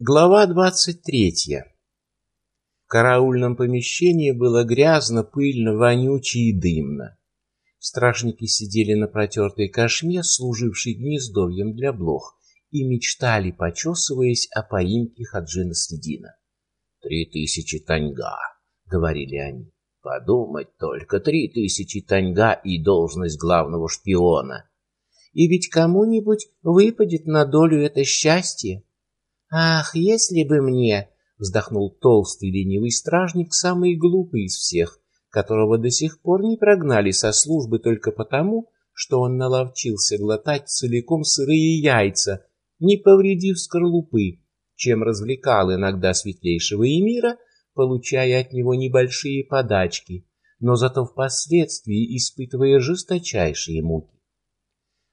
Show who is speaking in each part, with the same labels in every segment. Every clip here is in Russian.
Speaker 1: Глава двадцать третья. В караульном помещении было грязно, пыльно, вонюче и дымно. Стражники сидели на протертой кошме, служившей гнездовьем для блох, и мечтали, почесываясь о поимке Хаджина Следина. «Три тысячи таньга», — говорили они. «Подумать только, три тысячи таньга и должность главного шпиона. И ведь кому-нибудь выпадет на долю это счастье». «Ах, если бы мне!» — вздохнул толстый ленивый стражник, самый глупый из всех, которого до сих пор не прогнали со службы только потому, что он наловчился глотать целиком сырые яйца, не повредив скорлупы, чем развлекал иногда светлейшего эмира, получая от него небольшие подачки, но зато впоследствии испытывая жесточайшие муки.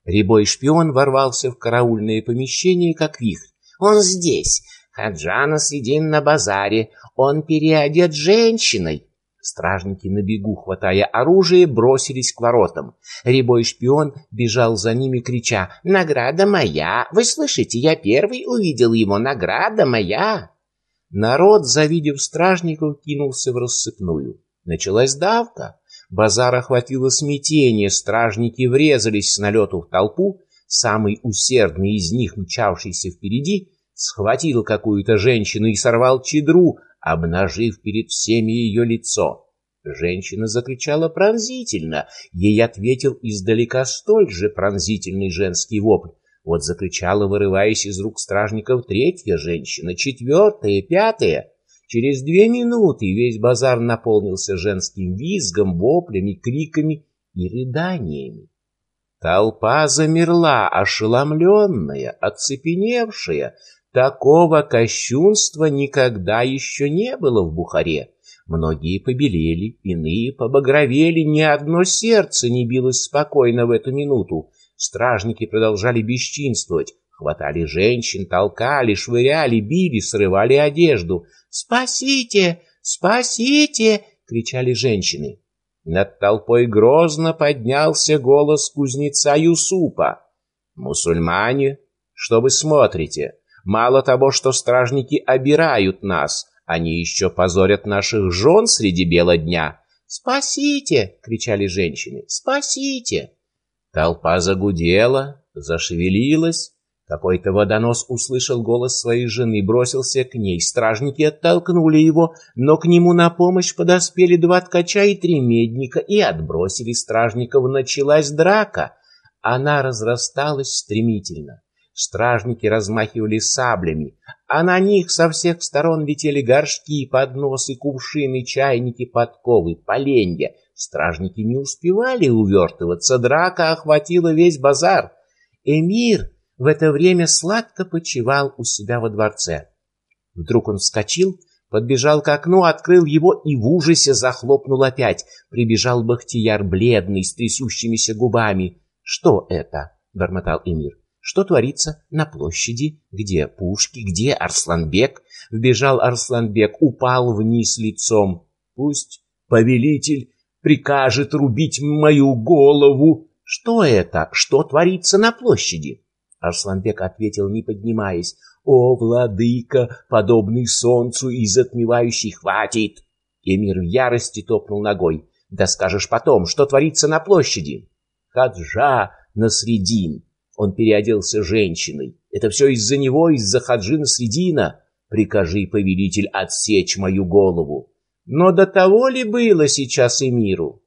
Speaker 1: Рябой шпион ворвался в караульное помещение, как вихрь, он здесь. Хаджана Средин на базаре. Он переодет женщиной. Стражники на бегу, хватая оружие, бросились к воротам. Рябой шпион бежал за ними, крича «Награда моя! Вы слышите, я первый увидел его! Награда моя!» Народ, завидев стражников, кинулся в рассыпную. Началась давка. Базар охватило смятение, стражники врезались с налету в толпу, Самый усердный из них, мчавшийся впереди, схватил какую-то женщину и сорвал чедру, обнажив перед всеми ее лицо. Женщина закричала пронзительно. Ей ответил издалека столь же пронзительный женский вопль. Вот закричала, вырываясь из рук стражников, третья женщина, четвертая, пятая. Через две минуты весь базар наполнился женским визгом, воплями, криками и рыданиями. Толпа замерла, ошеломленная, оцепеневшая. Такого кощунства никогда еще не было в Бухаре. Многие побелели, иные побагровели, ни одно сердце не билось спокойно в эту минуту. Стражники продолжали бесчинствовать, хватали женщин, толкали, швыряли, били, срывали одежду. «Спасите! Спасите!» — кричали женщины. Над толпой грозно поднялся голос кузнеца Юсупа. «Мусульмане, что вы смотрите? Мало того, что стражники обирают нас, они еще позорят наших жен среди бела дня». «Спасите!» — кричали женщины. «Спасите!» Толпа загудела, зашевелилась, какой-то водонос услышал голос своей жены, бросился к ней. Стражники оттолкнули его, но к нему на помощь подоспели два ткача и три медника и отбросили стражников. Началась драка. Она разрасталась стремительно. Стражники размахивали саблями, а на них со всех сторон летели горшки, подносы, кувшины, чайники, подковы, поленья. Стражники не успевали увертываться, драка охватила весь базар. Эмир в это время сладко почивал у себя во дворце. Вдруг он вскочил, подбежал к окну, открыл его и в ужасе захлопнул опять. Прибежал Бахтияр, бледный, с трясущимися губами. «Что это?» — бормотал Эмир. «Что творится на площади? Где пушки? Где Арсланбек?» Вбежал Арсланбек, упал вниз лицом. «Пусть повелитель прикажет рубить мою голову!» «Что это? Что творится на площади?» Арсланбек ответил, не поднимаясь. «О, владыка, подобный солнцу и затмевающий, хватит!» Эмир в ярости топнул ногой. «Да скажешь потом, что творится на площади?» «Хаджа Насредин!» Он переоделся женщиной. «Это все из-за него, из-за Хаджи Насредина!» «Прикажи, повелитель, отсечь мою голову!» «Но до того ли было сейчас Эмиру?»